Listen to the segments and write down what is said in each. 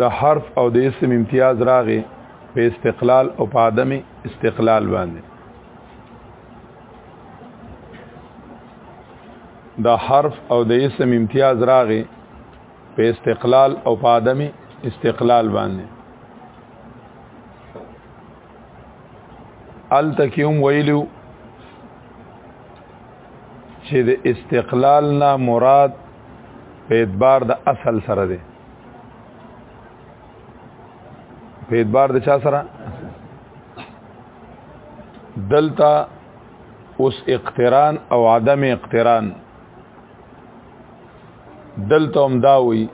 د حرف او د اسم امتیاز راغې په استقلال او په عدم استقلال باندې د حرف او د اسم امتیاز راغې په استقلال او په عدم استقلال باندې ال تکیوم ویلو چې د استقلال نه مراد په اعتبار د اصل سره دی په اعتبار د چا سره دلتا اوس اقتران او عدم اقتران دلته هم دا وی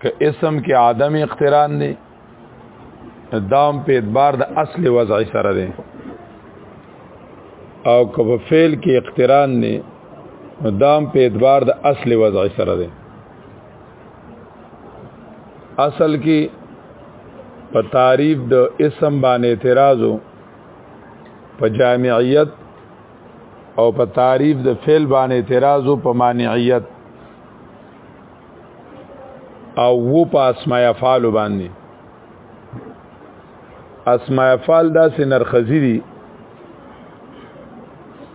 که اسم کې عدم اقتران دی دام په اعتبار د اصل وضع سره دی او که په فعل کې اقتران نه دام په اعتبار د اصل وضع سره دی اصل کې په تعریف د اسم باندې اعتراضو په جامعیت او په تعریف د فعل باندې اعتراضو په مانعیت او وو په اسماء افعال باندې اسماء افعال دا سنرخزی دي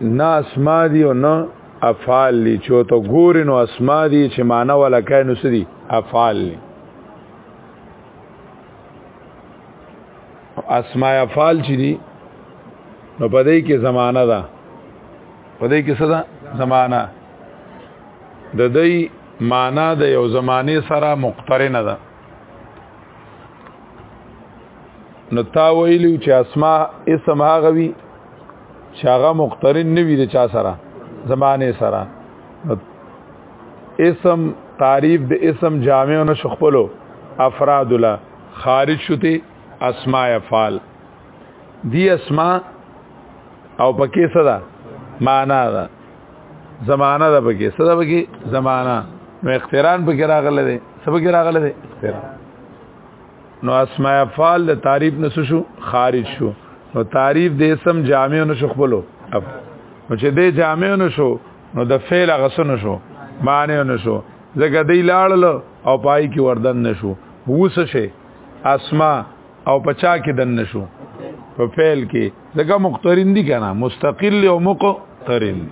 نه اسماء دي او نه افعال دي چې ته ګورې نو اسماء دي چې معنی ولا کای نو سدي افعال دي اسماء افعال چې دي نو پدې کې زمانہ ده پدې کې څه ده زمانہ د دې معنا د یو زمانه سره مقترنه ده نو تا ویلو چې اسماء اسم هغه وی چې هغه مقترن نه وی د چا سره زمانه سره اسم تعریف د اسم جامع نو شخپلو افراد له خارج شته اسماء افعال دی اسماء او پکې صدا معنا ده زمانہ ده بګي څه ده بګي زمانہ نو اقتران بګي راغله ده څه بګي راغله ده اقتران نو اسماء افعال د تعریف نس شو خارج شو نو تعریف د اسم جامع نشو خپلو اف نو چې د جامع نشو نو د فعل غسن شو معنی نشو زګه دی لاړل او پای کې وردن نشو ووس شي اسماء او پچا کې دن نشو په فعل کې ځکه مقترن دي کنه مستقل او مقترن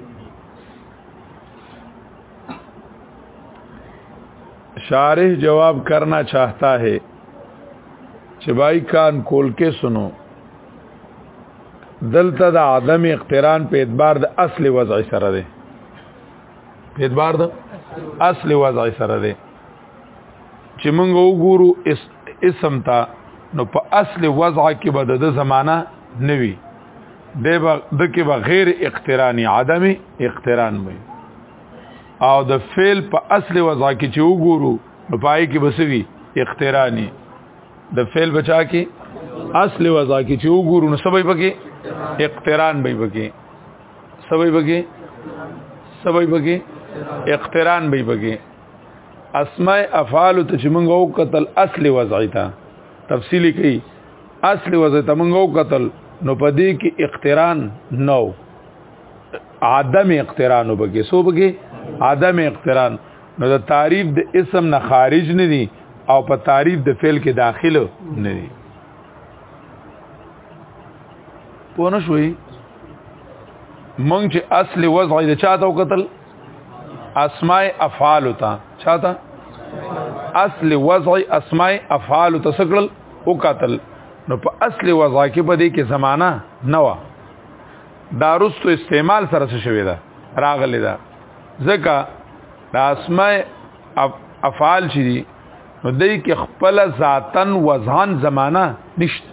شارح جواب کرنا چاہتا ہے چې بای کان کول کې سنو دلته د عدم اقتران په اعتبار د اصل وضع سره دی په اعتبار د اصل وضع سره دی چې موږ وګورو اس اسم ته نو په اصل وضع کې به د زمانہ نوي د به د کې به غیر اقترانی عدم اقتران وي او د فعل په اصل وضع کې چې وګورو نو پای کې بسوي اقترانی د فعل بچا کې اصل وضع کې چې وګورو نو سبب پکې اقتران به پکې سبب پکې سبب پکې اقتران به پکې اسماء افعال ته چې موږ او قتل اصل وضعي ته تفصیلی کوي اصل وضعي ته موږ او قتل نو پدې کې اقتران نو عدم اقتران وبګي سو بګي عدم اقتران نو د تعریف د اسم نه خارج نه دي او په تعریف د فعل کې داخل نه دي پونه شوي مونږ چې اصل وضع د چاته وکتل اسماء افعال تا چاته اصل وضع اسماء افعال تسکل او قتل نو په اصل وضع کې په دې کې زمانہ نه و دا رستو استعمال سره څه شوی دا راغلی دا ځکه دا اسماء افعال چې دي نو دې کې خپل ذاتن وزن زمانہ نشته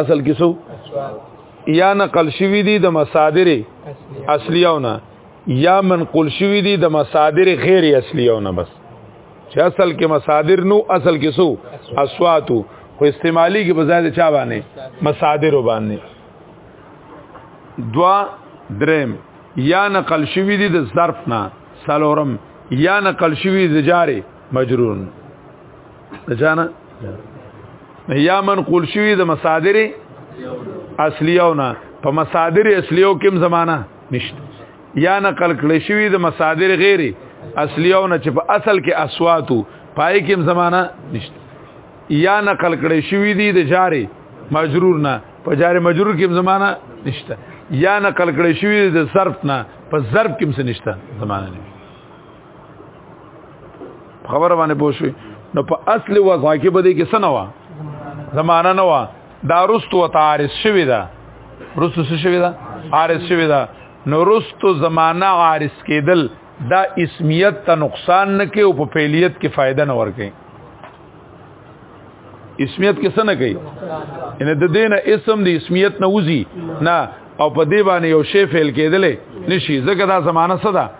اصل کې سو یا نقل شوی دی د مصادر اصلیونه یا منقول شوی دی د مصادر غیر اصلیونه بس چې اصل کې مصادر نو اصل کې سو اسواتو خو استعمالی کې بزاد چا باندې مصادر باندې دوا درم یا نقل شوی دی د ظرف نه سلورم یا نقل شوی د جاره مجرور ځانه یا منقول شوی د مصادر اصلیو نه په مصادر اصلیو کې زمانہ نشته یا نقل کړی شوی د مصادر غیر اصلیو نه چې په اصل کې اصواتو پای کې زمانہ نشته یا نقل کړی شوی دی د جاری مجرور نه په جاری مجرور کې زمانہ نشته یا نقل کړی شوی د صرف نه په ضرب کې څه نشته زمانہ نه خبر باندې پوښوي نو په اصل وضع کې بده کې سنوا زمانہ نه وا دا رستو تعارض شوی دا رستو څه شوی دا عارض شوی دا نو رستو زمانہ عارض کېدل دا اسمیت ته نقصان نه کوي او په فعلیت کې فائدہ نه ورکوي اسمیت کې څه نه کوي ان د دین اسم د اسمیت نه وځي نه او په دی باندې یو شی فعل کېدلې نشي ځکه دا زمانہ صدا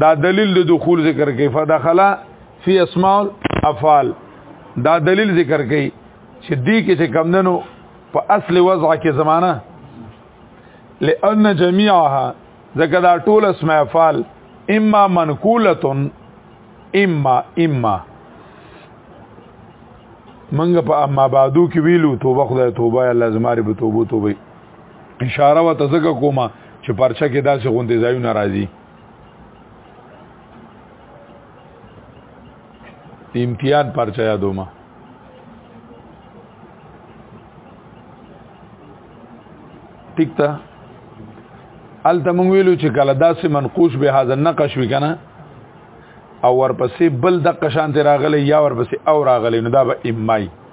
دا دلیل د دخول ذکر کوي فدخل فی اسماء افعال دا دلیل ذکر کوي چې دی کې چې کمندنو په اصل وضع کې زمانہ لأن جميعها ځکه دا ټول اسماء افعال اما منقوله اما اما منګه په اما بعدو کې ویلو توبه خدای توبه الله زماره به توبه توبه اشاره وته زګه کومه چې پرچا کې داسې غوندې ځایونه راځي امتحان پرچا یادومه ټیک تا ال ته مونږ ویلو چې کله داسې منقوش به حاضر نقش وکنه او ورپسې بل د قشان ته راغلی یا ورپسې او راغلی نو دا به امای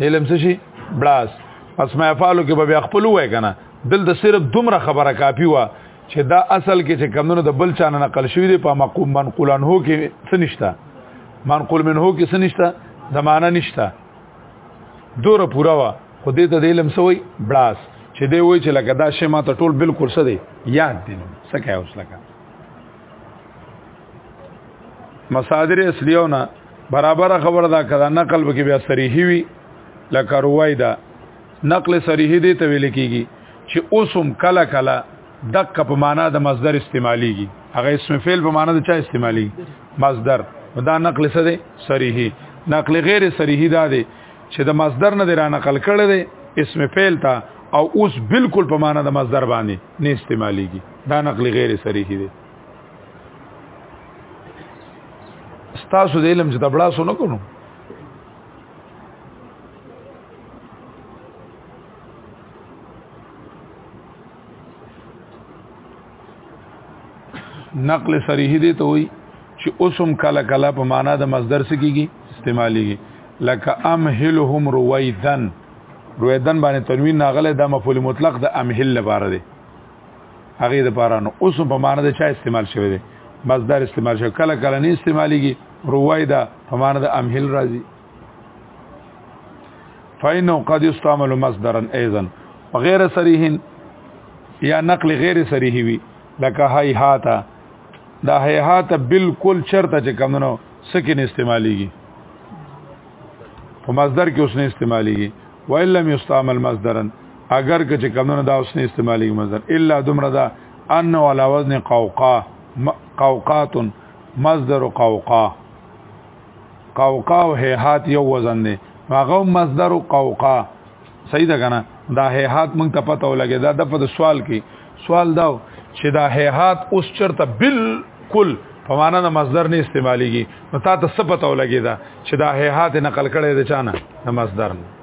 علم څه شي بلاس اسماء افعالو کې به بیا خپل وای کنه دل د صرف دومره خبره کافی و چې دا اصل کې چې کمونو د بل چانه نقل شوی دی په مقوم منقولان هو کې څه نشته منقول من هو کې څه نشته زمانہ نشته دوره پورا وا خو دې ته د علم سوی بلاس چې دی وای چې لکه دا شی ما ته ټول بالکل څه دی یاد دی څه کوي اوس لکه مصادر اصلیونه برابر خبر دا کړه نقل به کې بیا صریحي وي لکه روای دا نقل صریحي دی ته ویل کیږي چې اوسم کله کله دق په معنا د مصدر استعماليږي هغه اسم فعل په معنا د چا استعمالي مصدر دا نقل څه دی صریحي نقل غیر صریحي دا دی چې د مصدر نه درانه نقل کړي دی اسم فعل ته او اوس بالکل په معنا د مصدر باندې نه استعماليږي دا نقل غیر صریح دی ستاسو د علم چې دبړا سو نه کوو نقل صریح دی ته وي چې اوسم کله کله په معنا د مصدر سکیږي استعماليږي لکه امهلهم رويدن رويدن باندې تنوین ناغله د مفعول مطلق د امهل لپاره دی هغه د پاره نو اوس په معنی د چا استعمال شوی دی مصدر استعمال شوی کله کله نه استعماليږي روایدا په معنی د امهل راځي فإنه قد يستعمل مصدرا ايضا وغير صريح یا نقل غیر صریح وي لکه هاي هاتا دا هاي هاتا بالکل چرته چې کمنو سکن استعماليږي په مصدر کې اوس نه استعماليږي وإن لم يستعمل مصدرا اگر که چې کمونه دا اوس نه استعمالي مصدر الا دمره دا ان ولا وزن قوقا قوقات مصدر قوقا قوقا او هيهات یو وزن دی هغه مصدر قوقا صحیح ده کنه دا هيهات مونږ ته پته ولګي دا د په سوال کې سوال دا چې دا هيهات اوس چرته بالکل په معنا د مصدر نه استعماليږي نو تا ته څه پته ولګي دا چې دا هيهات نقل کړي د چانه د مصدر نه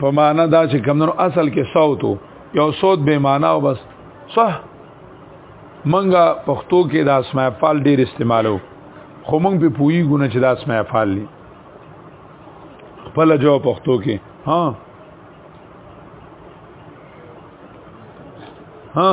په معنا دا چې کمنو اصل کې صوت یو صوت به معنا او بس صح منګه پښتو کې د اسماء افعال ډیر استعمالو خو مونږ په پوي ګونه چې د اسماء افعال دي خپل جو پښتو کې ها ها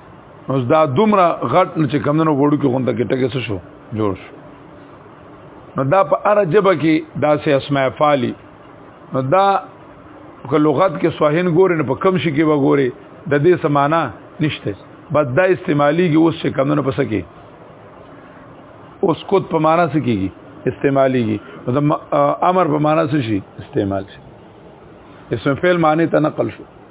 نو دا دومره غټ نه چې کمندونو وړو کې غونډه کې ټکه شو جوړ شو نو دا په اره جبه کې دا سه اسماء فالی نو دا که لغت کې سوهن ګوري نه په کم شي کې وګوري د دې سمانا نشته بس دا استعمالي کې اوس چې کمندونو پس کې اوس کوت په معنا څه کېږي استعمالي کې د امر په معنا څه شي استعمال شي اسم فعل معنی ته نقل شو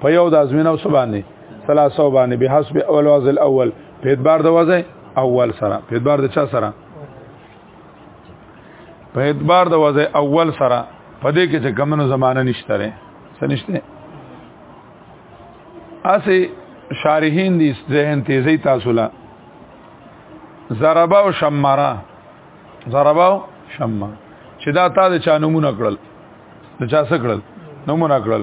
په یو د ازمنه او سبانه ثلاثه باندې به حسب اول واز الاول په اعتبار د وزن اول سره په اعتبار د چا سره په اعتبار د وزن اول سره په دې کې چې کمنو زمانه نشته لري سنشته اسه شارحین دي ذهن تیزی تاسو لا ضربا او شمارا ضربا او شمارا چې دا تا د چا نمونه کړل د چا څه کړل نمونه کړل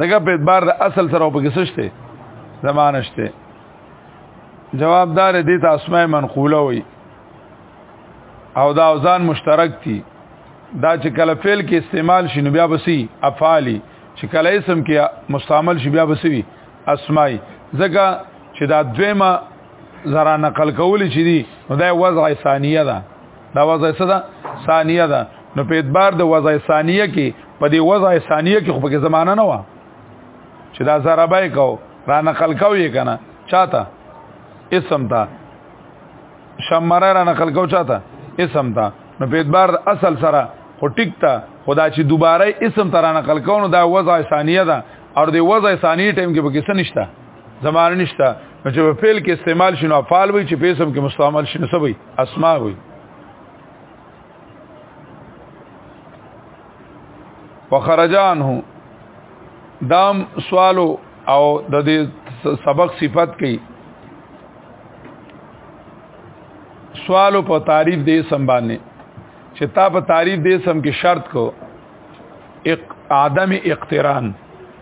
دغه په اعتبار د اصل سره په کې سشته زمانه شته جوابدار دي ته اسماء منقوله وي او دا اوزان مشترک دي دا چې کله فعل کې استعمال شي نو بیا بسی افعالی چې کله اسم کې مستعمل شي بیا بسی اسماء ځکه چې دا دویمه زرا نقل کول چې دي نو دا وضع ثانیه ده دا وضع صدا ثانیه ده نو په اعتبار د وضع ثانیه کې په دې وضع ثانیه کې خو په زمانہ نه و چې دا ضربه کو را نقل کو یې کنه چاته اسم تا شمره را نقل کو چاته اسم تا نو په اعتبار اصل سره خو ټیک تا خدا چې دوباره اسم تر نقل کو نو دا وضع ثانیه ده او د وضع ثانیه ټیم کې به کیسه نشته زمانه نشته نو چې په فعل کې استعمال شنو افعال وي چې په اسم کې مستعمل شنو سوي اسماء وي وخرجانه دام سوالو او د دې سبق صفت کوي سوالو په تعریف دې سم باندې چې تا په تعریف دې سم کې شرط کو اق عدم اقتران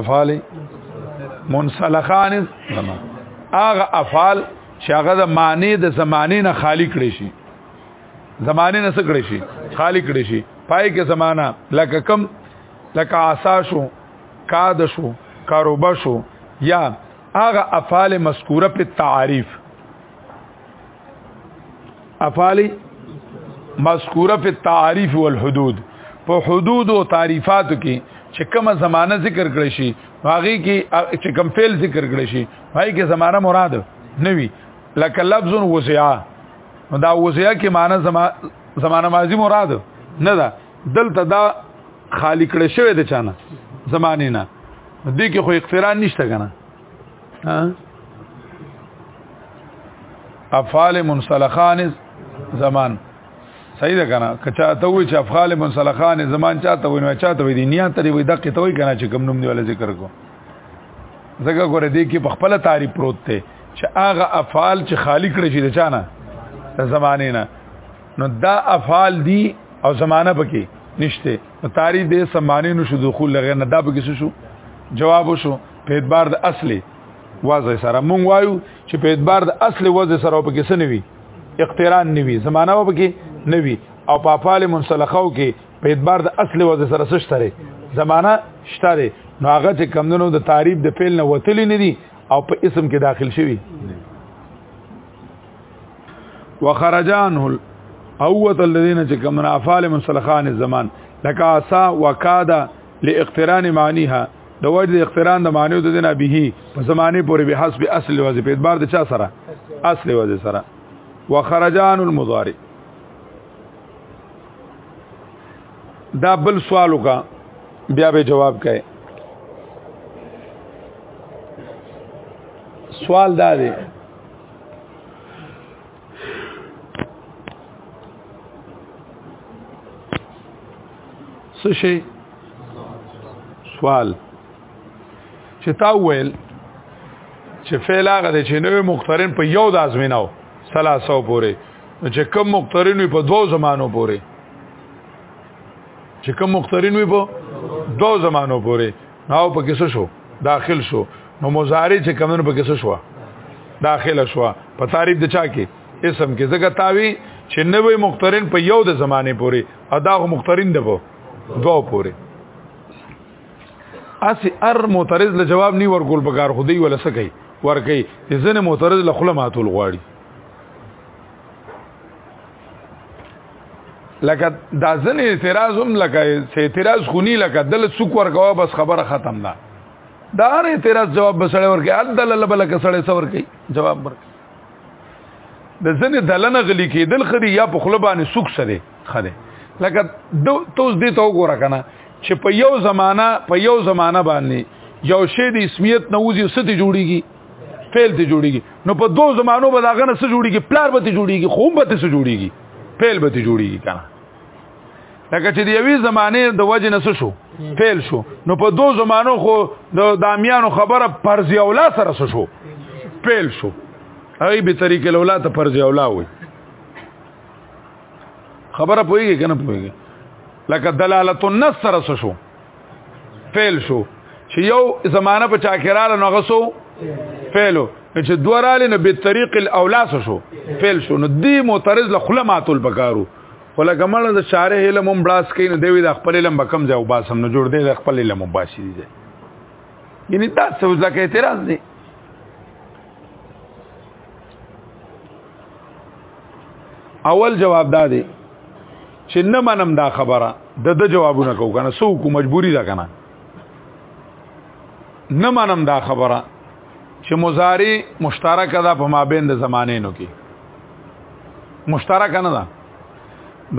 افعال منسلخان زمان هغه افعال چې هغه د معنی د زمانه نه خالی کړی شي زمانه نه څه کړی شي خالی کړی شي پای کې زمانہ لکه کم لکه عصا شو کاد شو کاروبا شو یا هغه افعال مذکوره په تعریف افعالی مذکوره فی التعریف والحدود په حدود او تعریفاتو کې چې کومه زمانہ ذکر کړی شي هغه کې چې کوم فعل ذکر کړی شي هغه کې زمانہ مراد نه وي لکه لفظ وسعا دا وسعا کې معنی زما زمانہ ماضی مراد نه ده دلته دا خالی کړی شوی د چانه زمانه نه دې کې خو اقتران نشته کنه ها افعال منسلخان زمان صحیح ده کنه کچا ته وی چې افعال منسلخان زمان چاته وی نو چاته وی دی نیات لري وی دقه ته وی کنه چې کوم نوم دی ول ذکر کو زګه ګوره دی کې په خپل تعریف پروت ته چې هغه افعال چې خالی کړی شي د چانه د زمانه نه نو دا افعال دی او زمانه پکې نشته نو تعریف دې سمانه نو شو دخول لغه نه دا پکې شو جواب شو په اعتبار د اصلي وضع سره مونږ وایو چې په اعتبار د اصلي وضع سره په کې سنوي اقتران نوي زمانہ په کې نوي او په افعال منسلخو کې په اعتبار د اصلي وضع سره سشتره زمانہ شتره نو هغه چې کمندونو د تعریف د فعل نه وتلی نه دي او په اسم کې داخل شوی وخرجانه اوت الذين چې کمن افعال منسلخان الزمان لکه عصا وکاده لاقتران معنیها د وجد اقتران د معنی د دینه به په زمانه پورې به حسب اصل وظیفه په اعتبار د چا سره اصل وظیفه سره وخرجان المضارع دا بل سوالو کا بیا به جواب کړي سوال دا دی څه شي سوال چې تا ویل چې فعل هغه دی چې نوې مخترن په یو د ازمیناو سلاسو پورې چې کم مخترن وي په دوو زمانو پورې چې کم مخترن وي په دوو زمانو پورې نو په کې څه شو داخل شو نو مضارع چې کمنو په کې څه شو داخله شو په تعریف د چا کې اسم کې زګه تاوی چې نوې مخترن په یو د زمانه پوري ادا هو مخترن دی په دوه پوري اسی ار معترض له جواب نی ورکول بګار خودی ولا سکی ورکی ځنه معترض له خلماتول غواړي لکه دا ځنې اعتراض هم لکه چې اعتراض خونی لکه دل څوک ورکوه بس خبره ختم ده دا هر اعتراض جواب بسړی ورکي عدل الله بل کسړی څور کوي جواب ورکي د ځنې دلنه غلي کېدل خري یا په خله باندې سوک سره خره لکه توس دې ته وګوره کنه چې په یو زمانہ په یو زمانہ باندې یو شی د اسمیت نوځي ست جوړیږي فعل ته جوړیږي نو په دوه زمانو به داغه نه څه جوړیږي پلار به ته جوړیږي خوم به ته څه جوړیږي فعل به ته جوړیږي کنه لکه چې د یوې زمانه د وجه نه شو فعل شو نو په دوه زمانو خو د دامیانو خبره پرځي اولا سره شو فعل شو هغه به طریق الاولا ته پرځي اولا وي خبره پويږي کنه پويږي لکه دلالت النص سره شو فعل شو چې یو زمانہ په چاکراله نو غسو فعلو چې دوراله نو به طریق الاولا شو فعل شو نو دی معترض له خلماتل بکارو ولا کمل د شارح علم هم بلاس کین دی د خپل علم بکم ځای وباسم نو جوړ دی د خپل علم وباسي دی یعنی تاسو ځکه اعتراض دی اول جواب دا دی چې نه منم دا خبره د د جوابونه کو کنه سو کو مجبوری ده کنه نه منم دا خبره چې مضارع مشترک ده په مابین د زمانه نو کې مشترک نه ده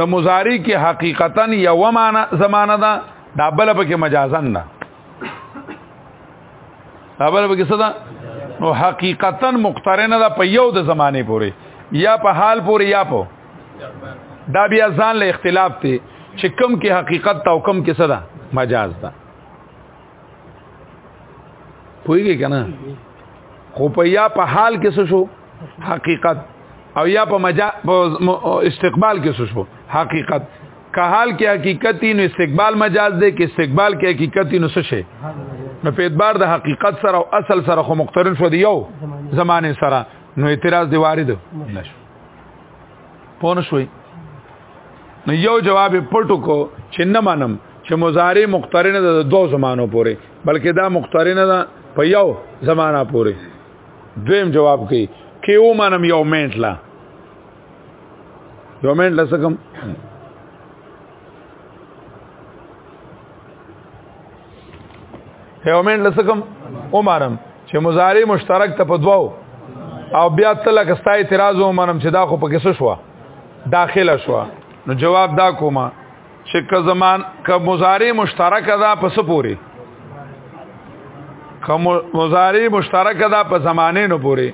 د مضارع کې حقیقتا یو معنا زمانه ده دا بل په کې مجازن ده دا بل په کې څه ده نو حقیقتا مقترنه ده په یو د زمانه پورې یا په حال پورې یا په دا بیا ځان له اختلاف ته چې کم کې حقیقت تا او کم کې صدا مجاز ده پوهیږي کنه خو په یا په حال کې څه شو حقیقت او یا په مجا استقبال کې څه شو حقیقت که حال کې حقیقتي نو استقبال مجاز دی کې استقبال کې حقیقتي نو څه شي نو په اعتبار د حقیقت سره او اصل سره خو مقترن شو دی یو زمانه سره نو اعتراض دی وارد نشو پونه شوي نو یو جواب پټو کو چې نه منم چې مضارع مقترنه ده د دوه زمانو پورې بلکې دا مقترنه ده په یو زمانہ پورې دویم جواب کوي کې و منم یو منټ لا یو منټ لا سکم یو منټ لسکم عمرم چې مضارع مشترک ته په دواو او بیا تل کستا اعتراض ومنم چې دا خو په کیسه شو داخله شو نو جواب دا کومه چې که زمان که مضارع مشترک ده په سپوري که مضارع مشترک ده په زمانه نه پوري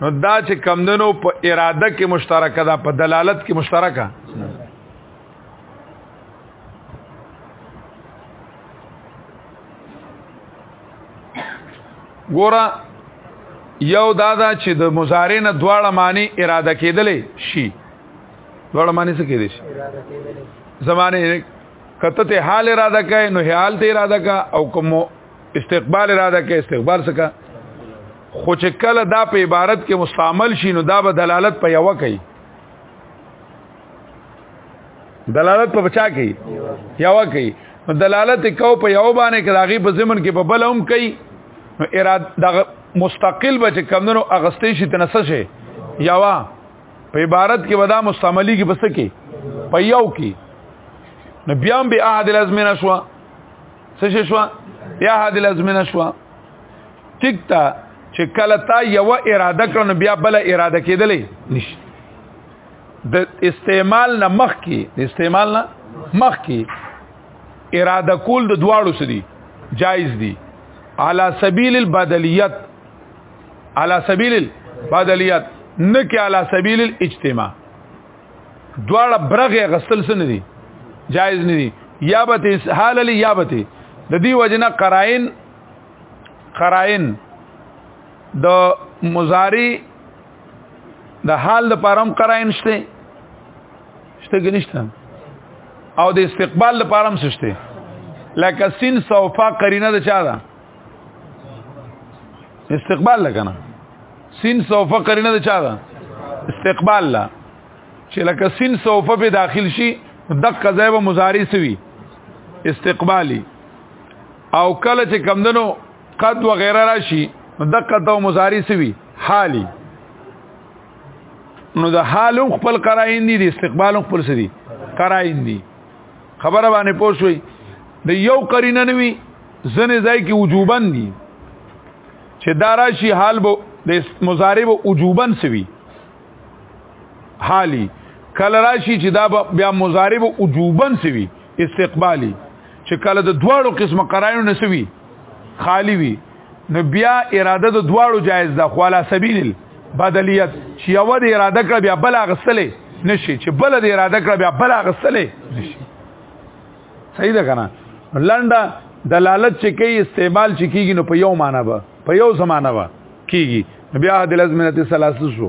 نو دا چې کمندنو په اراده کې مشترک ده په دلالت کې مشترکه ګوره یو دا دا چې د مضارع نه دواړه معنی اراده کېدلې شي دواړه معنی څه کېدې شي زمانه کته ته حال اراده کوي نو حال ته اراده کا او کوم استقبال اراده کوي استقبال څه کا خو چې کله دا په عبارت کې مستعمل شي نو دا به دلالت په یو کوي دلالت په بچا کوي یو کوي دلالت کو په یو باندې کلاغي په زمن کې په بل هم کوي نو اراده د مستقل بچ کمندونو اغستې شي تنسه شي یوا په عبارت کې ودا مستعملی کې بس کې په یو کې نو بیا هم به احد الازمنه شو څه شو یا احد الازمنه شو ټیک تا چې کله تا یو اراده کړو بیا بل اراده کېدلې نشته د استعمال نه مخ کې د استعمال نه مخ کې اراده کول د دواړو سدي جایز دي على سبيل البدليات على سبيل البدليات نه کې على سبيل الاجتماع دواړه برغه غسل سن دي جایز نه دي یا به حال لري یا به د دې وجنه قرائن قرائن د مضاری د حال د پارم قرائن شته شته ګنيشته او د استقبال د پارم شته لکه سین سوفا قرینه د چا ده استقبال لکنه سین سوفا قرینه د چا ده استقبال لا چې لکه سین سوفا په داخل شي دقه ځای به مضارع سوي استقبالي او کله چې کمدنو قد و غیره راشي دقه تو مضارع سوي حالي نو د حال خپل قرائن دي د استقبال خپل سدي قرائن دي خبره باندې پوښوي د یو قرینه نوي زنه ځای کې وجوبن دي چې داراشي حال به د مضارع به وجوبن سوي حالي کله راشي چې دا بیا مضارع به وجوبن سوي استقبالي چې کله د دواړو قسمه قرایو نسوي خالی وي نو بیا اراده د دواړو جایز ده خو علا سبیل بدلیت چې یو د اراده کړ بیا بل غسلې نشي چې بل د اراده کړ بیا بل غسلې نشي صحیح ده کنه لنډه دلالت چې کوي استعمال چې کیږي نو په یو معنی به په یو زمانہ به کیږي بیا د لازمنت ثلاثه شو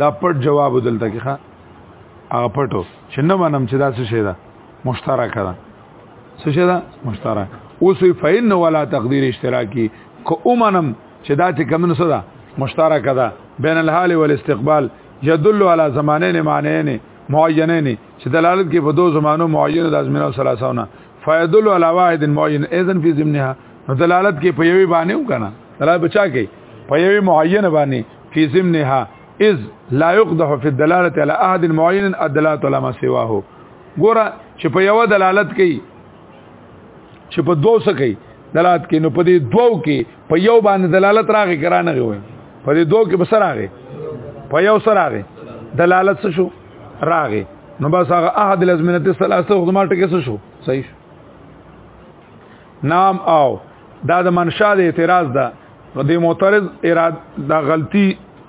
دا پټ جواب دلته کې ښا هغه پټو چې نه منم چې دا څه شي دا مشترک ده څه شي دا مشترک اوس وی فین ولا تقدیر اشتراکی کو امنم چې دا چې کمن څه ده مشترک ده بین الحال والاستقبال يدل على زمانين معنين معينين چې دلالت کوي په دوه زمانو معین د ازمنه او ثلاثونه فیدل علی واحد معین اذن فی ضمنها دلالت کوي په یوه باندې وکنه دلالت بچا کوي په یوه معین باندې فی ضمنها اذ لا يقدح في الدلاله على احد معين الدلاله على ما سواه ګوره چې په یو دلالت کوي چې په دوه څه کوي دلالت کوي نو په دې دوو کې په یو باندې دلالت راغی کرانه غوي په دې دوو کې بسر راغی په یو سره راغی دلالت څه شو راغی نو بس هغه احد لازمنت ثلاثه خدمات کې څه شو صحیح شو نام او دا د منشا د اعتراض ده نو د معترض اراده دا غلطي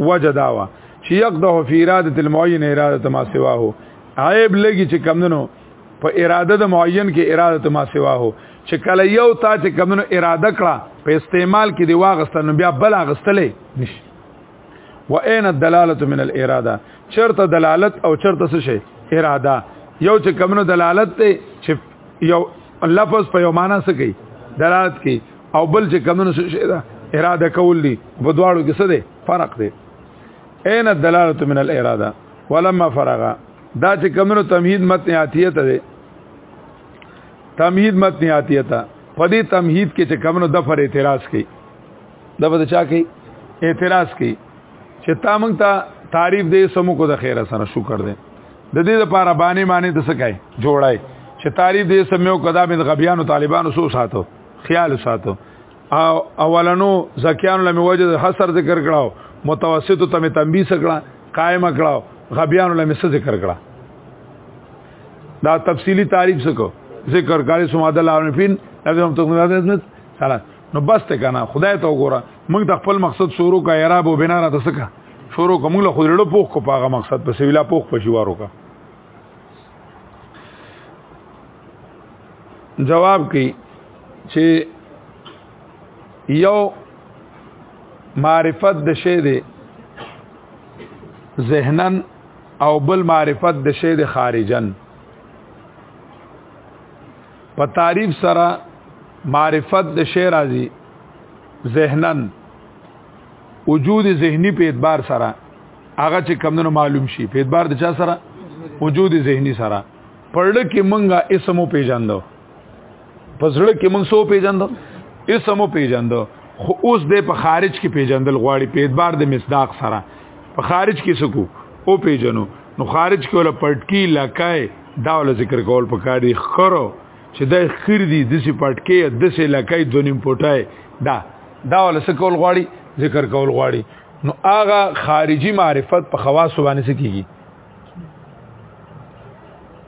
وجه دا و چې یقده فی اراده المعین اراده ما سوا هو عیب لګي چې کمندنو په اراده د معین کې اراده ما سوا هو چې کله یو تا چې کمندنو اراده کړه په استعمال کې دی واغستل نو بیا بل غستلې نشي و اين الدلاله من الاراده چرته دلالت او چرته څه شي اراده یو چې کمنو دلالت ته چې یو لفظ په یو معنا څه کوي دلالت کوي او بل چې کمنو څه شي دا اراده کول دي په دواړو کې څه دی فرق دی اين الدلاله من الاراده ولما فرغ دا چې کمنو تمهید متن عاتیت دی تمهید متن عاتیت په دې تمهید کې چې کمنو د فر اعتراض کوي د بده چا کوي اعتراض کوي چې تا مونږ ته تعریف دې سمو کو د خیر سره شکر دې د دې لپاره باندې باندې د سکای جوړای چې تعریف دې سمو کدا مې غبیانو طالبانو سو ساتو خیال ساتو او اولنو زکیان لمه وجه حسر ذکر کړه متوسط ته تنبیه کړه قائم کړه غبیان لمه څه ذکر کړه دا تفصیلی تعریف سکو ذکر کاری سماد الله عارفین لازم ته نه سره نو بس ته کنه خدای ته وګوره موږ د خپل مقصد شروع کا یراب و بنا را تسکا شروع کوم له خود له پوخ کو پاغه مقصد پس ویلا پوخ پښیوارو کا جواب کوي چې یو معرفت د شی دی ذهنن او بل معرفت د شی دی خارجن په تعریف سره معرفت د شی راځي ذهنن وجود ذهني په اعتبار سره هغه چې کمونو معلوم شي په اعتبار د چا سره وجود ذهني سره پړل کې مونږه اسمو پیژاندو پسړل کې مونږ سو پیژاندو اسمو پیژاندو خو اوس د په خارج کې پیژندل غواړي په اعتبار د مصداق سره په خارج کې سکو او پیژنو نو خارج کې ولا پټکی لکای دا ول ذکر کول په کار دي خرو چې د خیر دي د سی پټکی د سی لکای د نیم پټای دا دا ول سکول غواړي ذکر کول غواړي نو هغه خارجي معرفت په خواص باندې سکیږي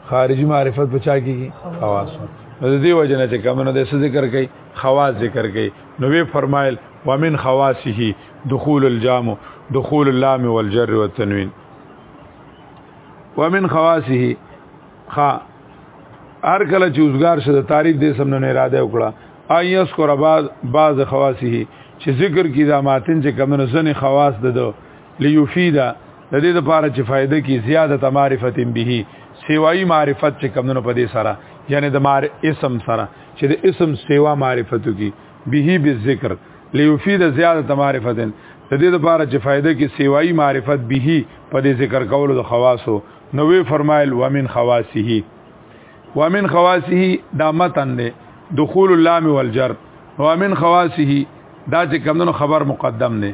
خارجي معرفت بچا کیږي خواص نو د دې وجنه چې کوم نه د ذکر کوي خواص ذکر کوي نو وی فرمایل ومن خواصه دخول الجام دخول اللام والجر والتنوين ومن خواصه خا هر کله چې اوسګار شه د تعریف دې سم نه اراده وکړه ايس کو بعض بعض خواصه چې ذکر کی دا ماتن چې کمنو زنه خواص ده ليفيدا د دې لپاره چې فائدہ کی زیادت معرفت به سیوای معرفت چې کمونو په دې سره یعنی د مار اسم سره چې د اسم سیوا معرفتو کی به به ذکر ليفيد زیادت معرفت د دې لپاره چې فائدہ کی سیوای معرفت به په دې ذکر کولو د خواصو نوې فرمایل ومن خواصه ومن خواصه دا متن دی دخول اللام والجر ومن خواصه دا چې کمونو خبر مقدم دی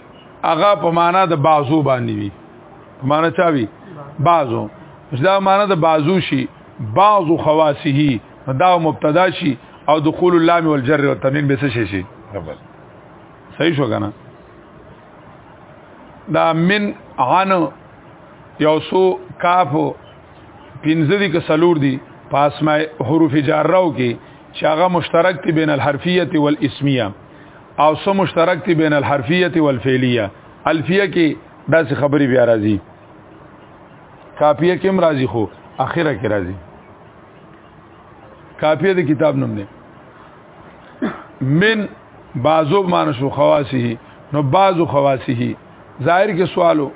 هغه په معنا د بازو باندې وي په معنا چا وي بازو دا معنا د بازو شي بعض خواصه دا مبتدا شي او دخول اللام والجر والتنوین به څه شي صحیح شو کنه دا من عن یو سو کاف پنځه دي که سلور دي پاسمه حروف جارو کې چې هغه مشترک دي بین الحرفیه والاسمیه او سم مشترک تی بین الحرفیه والفعلیه الفیه کې داسې خبرې بیا راځي کاپیه کې هم راځي خو اخره کې راځي کاپیه د کتاب نوم دی من بعضو مانشو خواصه نو بعضو خواصه ظاهر کې سوالو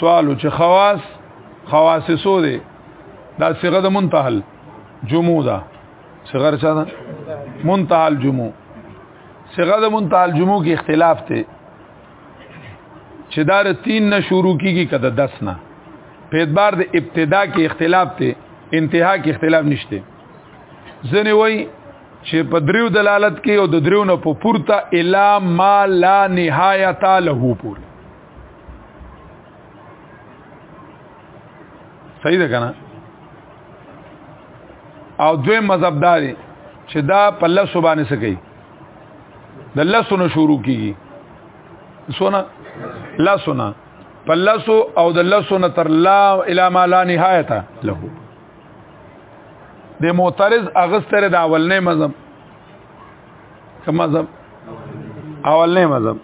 سوالو چې خواص خواص سو دي دا صيغه د منتهل جمودا صغر چا ده منتهى الجموع صغه د منتهى الجموع کې اختلاف ته چې دار 3 نه شروع کیږي کده 10 نه په اعتبار د ابتدا کې اختلاف ته انتها کې اختلاف نشته ځنه وای چې په دریو دلالت کې او د دریو نه په پورته الا ما لا نهایت له پور صحیح ده کنه او دوی مذهب دار چې دا په لس باندې سکی د لسونو شروع کیږي سونه لسونه په لسو او د لسونه تر لا اله ما لا نهایت له د معترض اغستره د اولنې مذهب کوم مذهب اولنې مذهب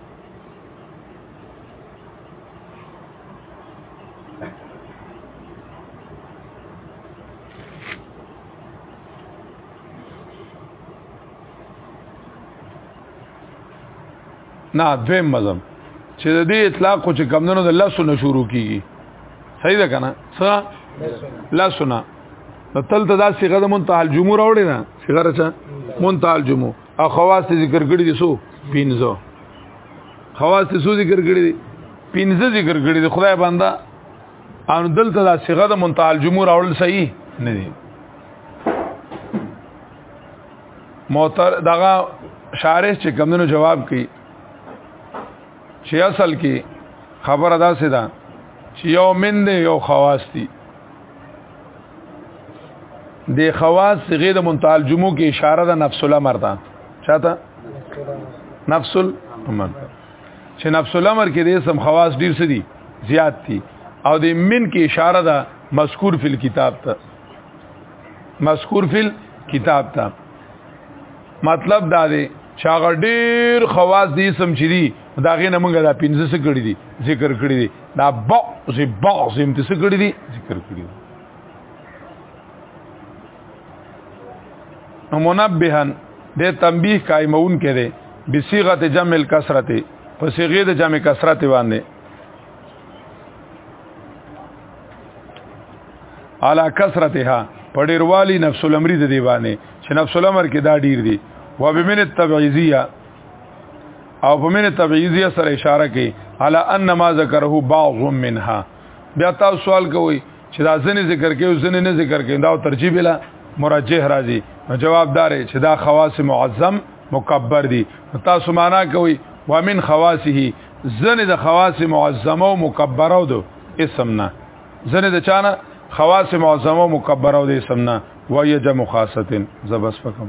نه دویم مذهب چې د دې اطلاق خو چې کمندونو د لاسو نه شروع کیږي صحیح ده کنه څه لاسو نه نو تل ته دا صيغه د منتهى الجمهور اوړي نه صيغه راځه منتهى الجمهور او خواص ذکر کړی دي سو پینځو خواص څه ذکر کړی دي پنځه ذکر کړی دي خدای بندا ان دلته دا صيغه د منتهى الجمهور اول صحیح نه دي موتر دغه شارح چې کمونو جواب کوي چې اصل کې خبره دا سي ده چې یو من دی یو خواص دی د خواص غیر منتهى الجمهور کې اشاره ده نفس الامر ده چاته نفس الامر چې نفس الامر کې د اسم خواص ډیر سدي زیات دي او د من کې اشاره ده مذکور فی الكتاب ته مذکور فی الكتاب ته مطلب دا دی چې هغه ډیر خواص دي اسم چې دي دا غي نه مونږه دا پنځه څه کړی دي ذکر کړی دي دا بعض بعض هم څه کړی دي ذکر کړی دي نو منبهن د تنبیه قائمون کې دی بصيغه جمع الکسرته په صيغه د جمع کسرته باندې علا کسرتها په ډیروالی نفس الامر د دی باندې چې نفس الامر کې دا ډیر دی و بمن التبعیزیه او بمن التبعیزیه سره اشاره کوي علا ان ما ذکره بعض منها بیا تاسو سوال کوئ چې دا ځنې ذکر کوي ځنې نه ذکر کوي دا ترجیح بلا مرجح راځي نو جوابدار چې دا خواص معظم مکبر دي تاسو معنا کوي ومن خواصه ځنې د خواص معظمه او مکبره او د اسم نه ځنې د چانه خواص معظمه او مکبره او د اسم نه وایجه مخاصتن زبس فکم